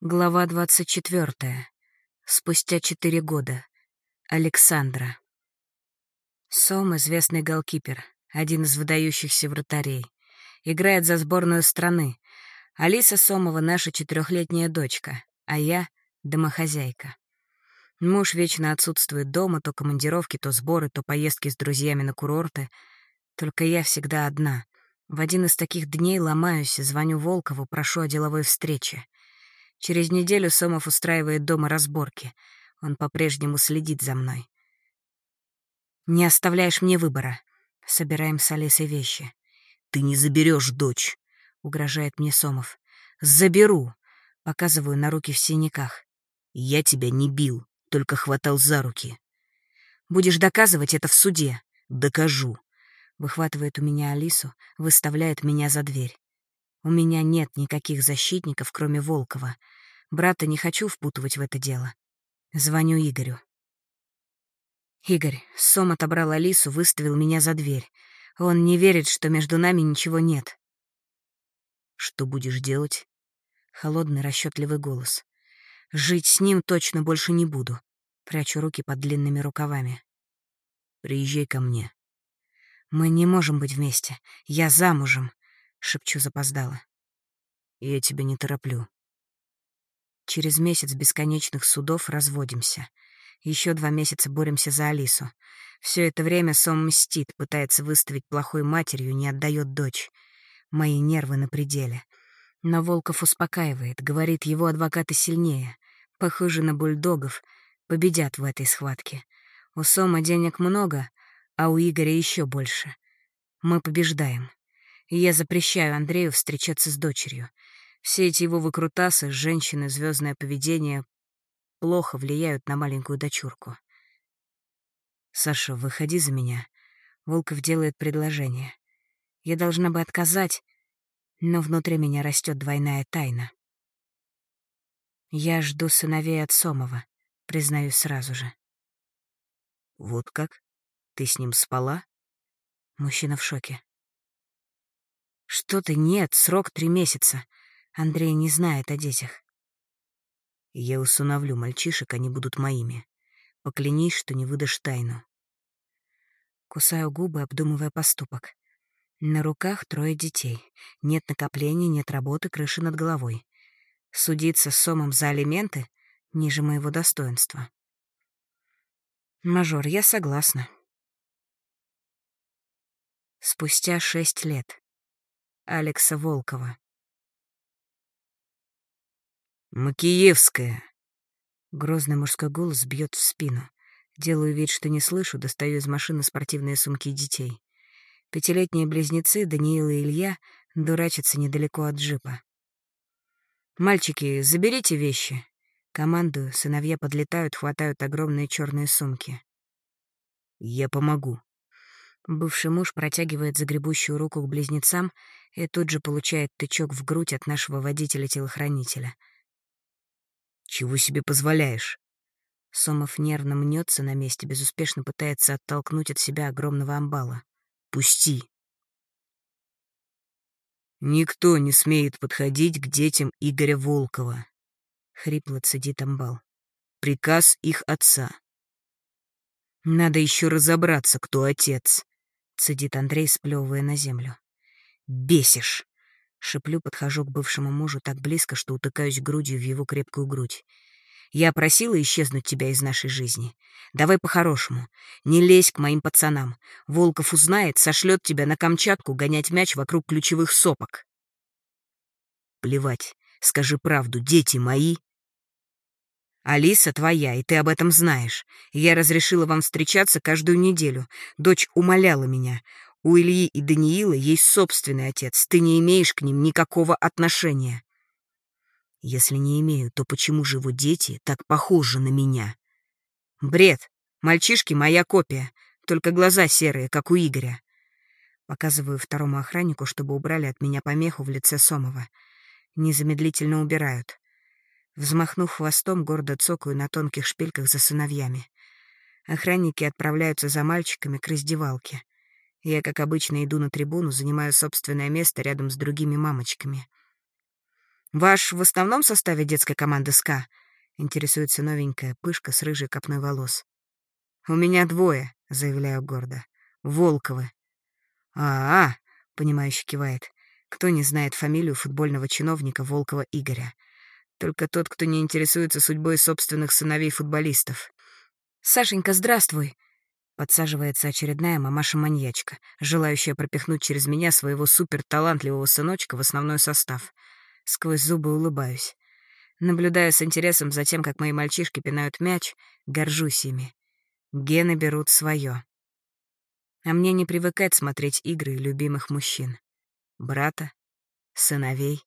Глава двадцать четвертая. Спустя четыре года. Александра. Сом — известный голкипер, один из выдающихся вратарей. Играет за сборную страны. Алиса Сомова — наша четырехлетняя дочка, а я — домохозяйка. Муж вечно отсутствует дома, то командировки, то сборы, то поездки с друзьями на курорты. Только я всегда одна. В один из таких дней ломаюсь, звоню Волкову, прошу о деловой встрече — Через неделю Сомов устраивает дома разборки. Он по-прежнему следит за мной. «Не оставляешь мне выбора». Собираем с Алисой вещи. «Ты не заберешь дочь», — угрожает мне Сомов. «Заберу», — показываю на руки в синяках. «Я тебя не бил, только хватал за руки». «Будешь доказывать это в суде?» «Докажу». Выхватывает у меня Алису, выставляет меня за дверь. У меня нет никаких защитников, кроме Волкова. Брата не хочу впутывать в это дело. Звоню Игорю. Игорь, Сом отобрал Алису, выставил меня за дверь. Он не верит, что между нами ничего нет. Что будешь делать? Холодный, расчетливый голос. Жить с ним точно больше не буду. Прячу руки под длинными рукавами. Приезжай ко мне. Мы не можем быть вместе. Я замужем. — шепчу запоздало. «Я тебя не тороплю». Через месяц бесконечных судов разводимся. Еще два месяца боремся за Алису. Все это время Сом мстит, пытается выставить плохой матерью, не отдает дочь. Мои нервы на пределе. Но Волков успокаивает, говорит, его адвокаты сильнее. Похожи на бульдогов, победят в этой схватке. У Сома денег много, а у Игоря еще больше. Мы побеждаем и я запрещаю Андрею встречаться с дочерью. Все эти его выкрутасы, женщины, звездное поведение плохо влияют на маленькую дочурку. «Саша, выходи за меня». Волков делает предложение. Я должна бы отказать, но внутри меня растет двойная тайна. Я жду сыновей от Сомова, признаюсь сразу же. «Вот как? Ты с ним спала?» Мужчина в шоке. «Что ты, нет, срок три месяца. Андрей не знает о детях». «Я усыновлю мальчишек, они будут моими. Поклянись, что не выдашь тайну». Кусаю губы, обдумывая поступок. На руках трое детей. Нет накоплений, нет работы, крыши над головой. Судиться с Сомом за алименты ниже моего достоинства. Мажор, я согласна. Спустя шесть лет. Алекса Волкова. «Макиевская!» Грозный мужской голос бьет в спину. Делаю вид, что не слышу, достаю из машины спортивные сумки детей. Пятилетние близнецы, Даниил и Илья, дурачатся недалеко от джипа. «Мальчики, заберите вещи!» Командую, сыновья подлетают, хватают огромные черные сумки. «Я помогу», Бывший муж протягивает загребущую руку к близнецам и тут же получает тычок в грудь от нашего водителя-телохранителя. «Чего себе позволяешь?» Сомов нервно мнется на месте, безуспешно пытается оттолкнуть от себя огромного амбала. «Пусти!» «Никто не смеет подходить к детям Игоря Волкова», — хрипло цедит амбал. «Приказ их отца. Надо еще разобраться, кто отец. — цедит Андрей, сплевывая на землю. «Бесишь!» — шеплю, подхожу к бывшему мужу так близко, что утыкаюсь грудью в его крепкую грудь. «Я просила исчезнуть тебя из нашей жизни. Давай по-хорошему. Не лезь к моим пацанам. Волков узнает, сошлет тебя на Камчатку гонять мяч вокруг ключевых сопок». «Плевать. Скажи правду. Дети мои Алиса твоя, и ты об этом знаешь. Я разрешила вам встречаться каждую неделю. Дочь умоляла меня. У Ильи и Даниила есть собственный отец. Ты не имеешь к ним никакого отношения. Если не имею, то почему же его дети так похожи на меня? Бред. Мальчишки — моя копия. Только глаза серые, как у Игоря. Показываю второму охраннику, чтобы убрали от меня помеху в лице Сомова. Незамедлительно убирают. Взмахнув хвостом, гордо цокаю на тонких шпильках за сыновьями. Охранники отправляются за мальчиками к раздевалке. Я, как обычно, иду на трибуну, занимаю собственное место рядом с другими мамочками. «Ваш в основном составе детской команды СКА?» — интересуется новенькая пышка с рыжей копной волос. «У меня двое», — заявляю гордо. «Волковы». «А-а», — понимающе кивает. Кто не знает фамилию футбольного чиновника Волкова Игоря? Только тот, кто не интересуется судьбой собственных сыновей-футболистов. «Сашенька, здравствуй!» Подсаживается очередная мамаша-маньячка, желающая пропихнуть через меня своего суперталантливого сыночка в основной состав. Сквозь зубы улыбаюсь. Наблюдая с интересом за тем, как мои мальчишки пинают мяч, горжусь ими. Гены берут свое. А мне не привыкать смотреть игры любимых мужчин. Брата, сыновей,